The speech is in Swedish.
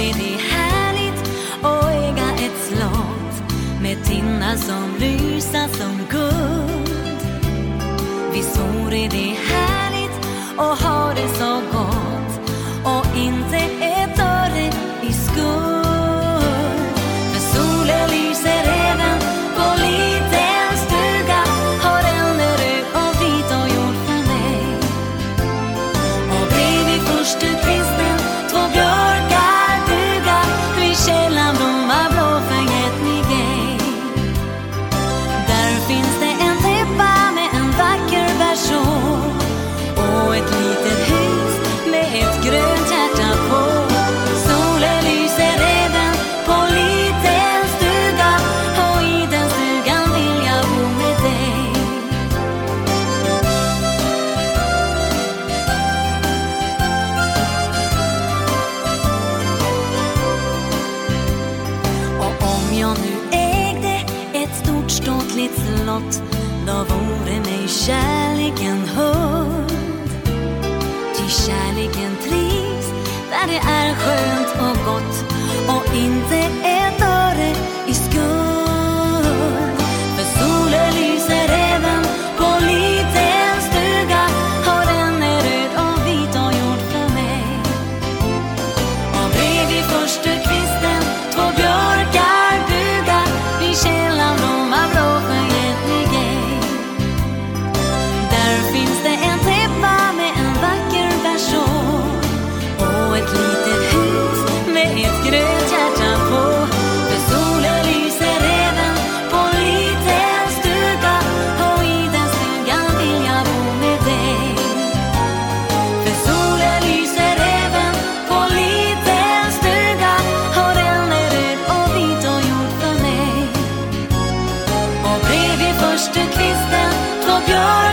se det härligt att äga ett slott med tinnar som lyser som guld. Om jag nu ägde ett stort ståtligt slott då vore mig kärleken hund Ty kärleken trivs där det är skönt och gott och inte ett förste kvisten, två björnar